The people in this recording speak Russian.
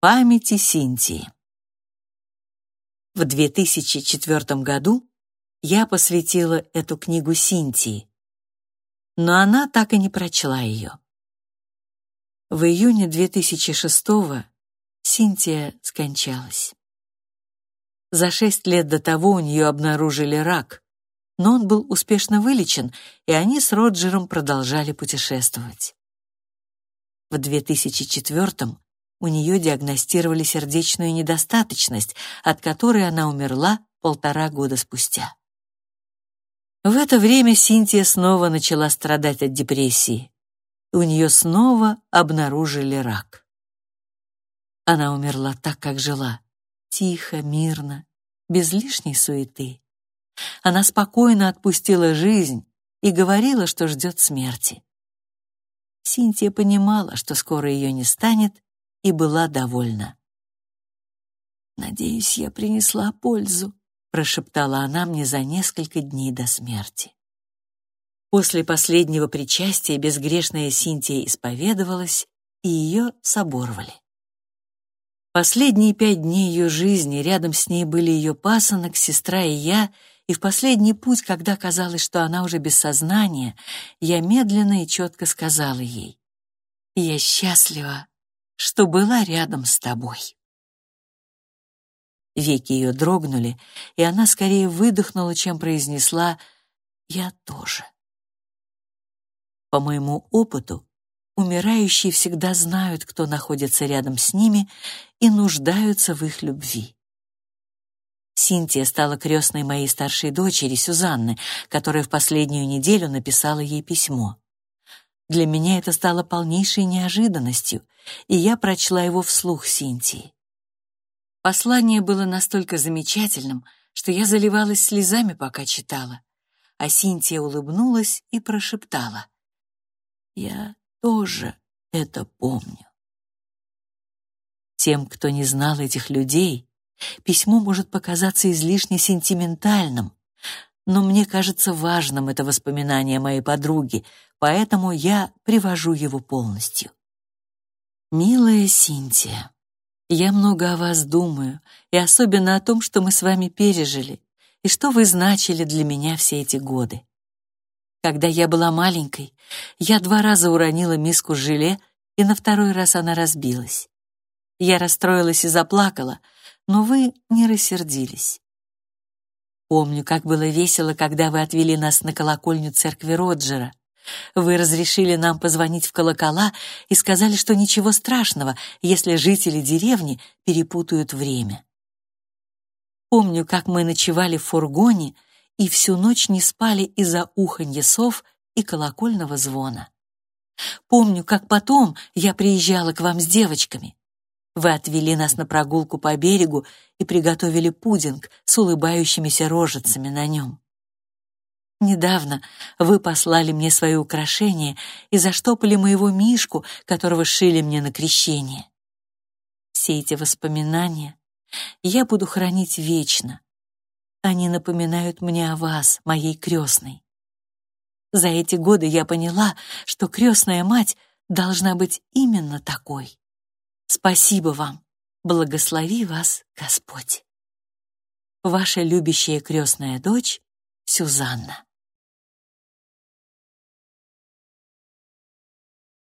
Памяти Синтии. В 2004 году я посвятила эту книгу Синтии, но она так и не прочла ее. В июне 2006 Синтия скончалась. За шесть лет до того у нее обнаружили рак, но он был успешно вылечен, и они с Роджером продолжали путешествовать. В 2004 у нее диагностировали сердечную недостаточность, от которой она умерла полтора года спустя. В это время Синтия снова начала страдать от депрессии. У нее снова обнаружили рак. Она умерла так, как жила, тихо, мирно, без лишней суеты. Она спокойно отпустила жизнь и говорила, что ждет смерти. Синтия понимала, что скоро ее не станет, и была довольна. «Надеюсь, я принесла пользу», — прошептала она мне за несколько дней до смерти. После последнего причастия безгрешная Синтия исповедовалась, и ее соборвали. Последние пять дней ее жизни рядом с ней были ее пасынок, сестра и я, и в последний путь, когда казалось, что она уже без сознания, я медленно и четко сказала ей, «Я счастлива, что была рядом с тобой». Веки ее дрогнули, и она скорее выдохнула, чем произнесла «Я тоже». По моему опыту, умирающие всегда знают, кто находится рядом с ними, и нуждаются в их любви. Синтия стала крестной моей старшей дочери Сюзанны, которая в последнюю неделю написала ей письмо. Для меня это стало полнейшей неожиданностью, и я прочла его вслух Синтии. Послание было настолько замечательным, что я заливалась слезами, пока читала, а Синтия улыбнулась и прошептала: "Я тоже это помню". Тем, кто не знал этих людей, Письмо может показаться излишне сентиментальным, но мне кажется важным это воспоминание моей подруги, поэтому я привожу его полностью. Милая Синтия, я много о вас думаю, и особенно о том, что мы с вами пережили, и что вы значили для меня все эти годы. Когда я была маленькой, я два раза уронила миску с желе, и на второй раз она разбилась. Я расстроилась и заплакала, но вы не рассердились. Помню, как было весело, когда вы отвели нас на колокольню церкви Роджера. Вы разрешили нам позвонить в колокола и сказали, что ничего страшного, если жители деревни перепутают время. Помню, как мы ночевали в фургоне и всю ночь не спали из-за уханья сов и колокольного звона. Помню, как потом я приезжала к вам с девочками. Вы отвели нас на прогулку по берегу и приготовили пудинг с улыбающимися рожицами на нем. Недавно вы послали мне свои украшения и заштопали моего мишку, которого шили мне на крещение. Все эти воспоминания я буду хранить вечно. Они напоминают мне о вас, моей крестной. За эти годы я поняла, что крестная мать должна быть именно такой. Спасибо вам. Благослови вас Господь. Ваша любящая крестная дочь Сюзанна.